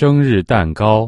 生日蛋糕。